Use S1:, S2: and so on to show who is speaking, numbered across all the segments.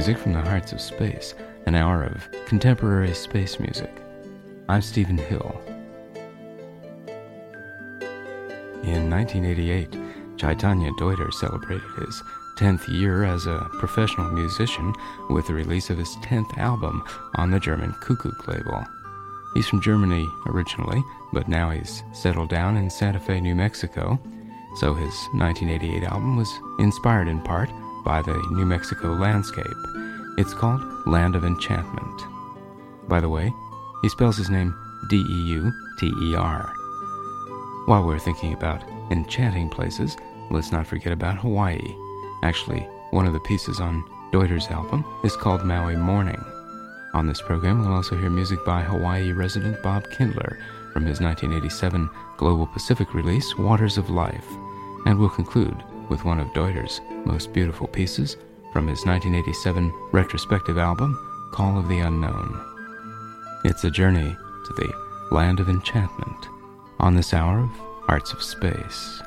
S1: Music from the Hearts of Space, an hour of contemporary space music. I'm Stephen Hill. In 1988, Chaitanya Deuter celebrated his 10th year as a professional musician with the release of his 10th album on the German Kuckuck label. He's from Germany originally, but now he's settled down in Santa Fe, New Mexico. So his 1988 album was inspired in part by the New Mexico landscape. It's called Land of Enchantment. By the way, he spells his name D E U T E R. While we're thinking about enchanting places, let's not forget about Hawaii. Actually, one of the pieces on Deuter's album is called Maui Morning. On this program, we'll also hear music by Hawaii resident Bob Kindler from his 1987 Global Pacific release, Waters of Life. And we'll conclude with one of Deuter's most beautiful pieces from his 1987 retrospective album, Call of the Unknown. It's a journey to the land of enchantment on this hour of Hearts of Space.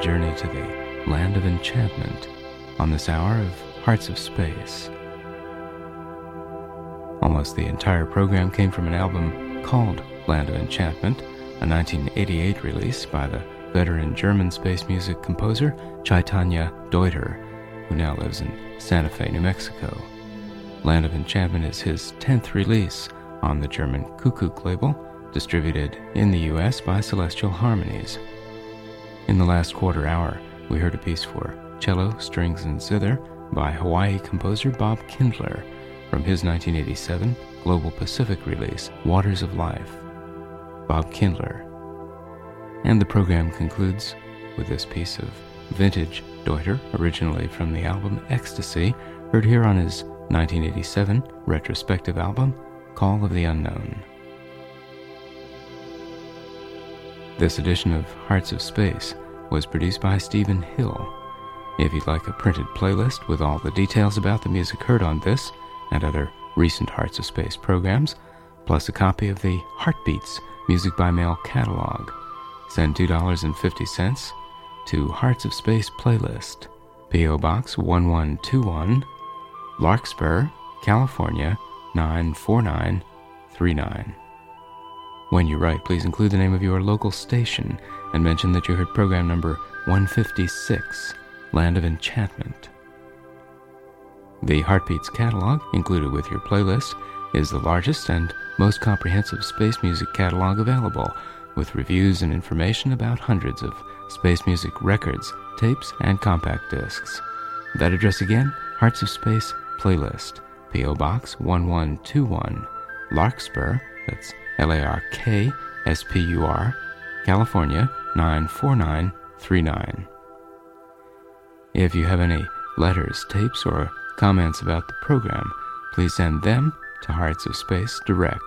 S1: Journey to the land of enchantment on this hour of Hearts of Space. Almost the entire program came from an album called Land of Enchantment, a 1988 release by the veteran German space music composer Chaitanya Deuter, who now lives in Santa Fe, New Mexico. Land of Enchantment is his 10th release on the German Kuckuck label, distributed in the US by Celestial Harmonies. In the last quarter hour, we heard a piece for cello, strings, and zither by Hawaii composer Bob Kindler from his 1987 Global Pacific release, Waters of Life. Bob Kindler. And the program concludes with this piece of vintage Deuter, originally from the album Ecstasy, heard here on his 1987 retrospective album, Call of the Unknown. This edition of Hearts of Space was produced by Stephen Hill. If you'd like a printed playlist with all the details about the music heard on this and other recent Hearts of Space programs, plus a copy of the Heartbeats Music by Mail catalog, send $2.50 to Hearts of Space Playlist, P.O. Box 1121, Larkspur, California 94939. When you write, please include the name of your local station and mention that you heard program number 156, Land of Enchantment. The Heartbeats catalog, included with your playlist, is the largest and most comprehensive space music catalog available, with reviews and information about hundreds of space music records, tapes, and compact discs. That address again Hearts of Space Playlist, P.O. Box 1121, Larkspur, that's L A R K S P U R, California 94939. If you have any letters, tapes, or comments about the program, please send them to Hearts of Space direct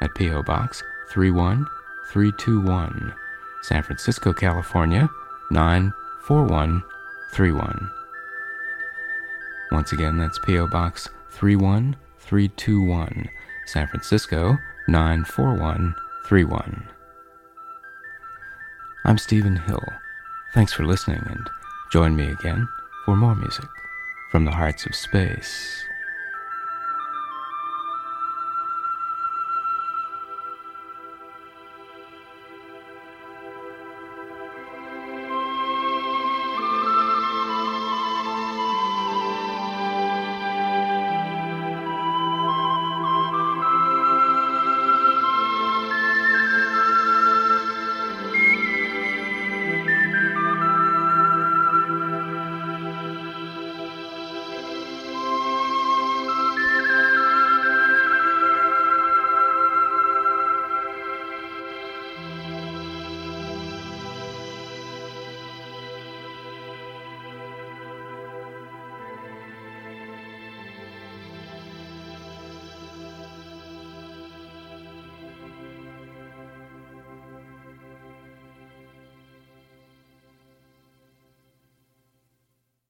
S1: at P.O. Box 31321, San Francisco, California 94131. Once again, that's P.O. Box 31321, San Francisco 94131. I'm Stephen Hill. Thanks for listening and join me again for more music from the hearts of space.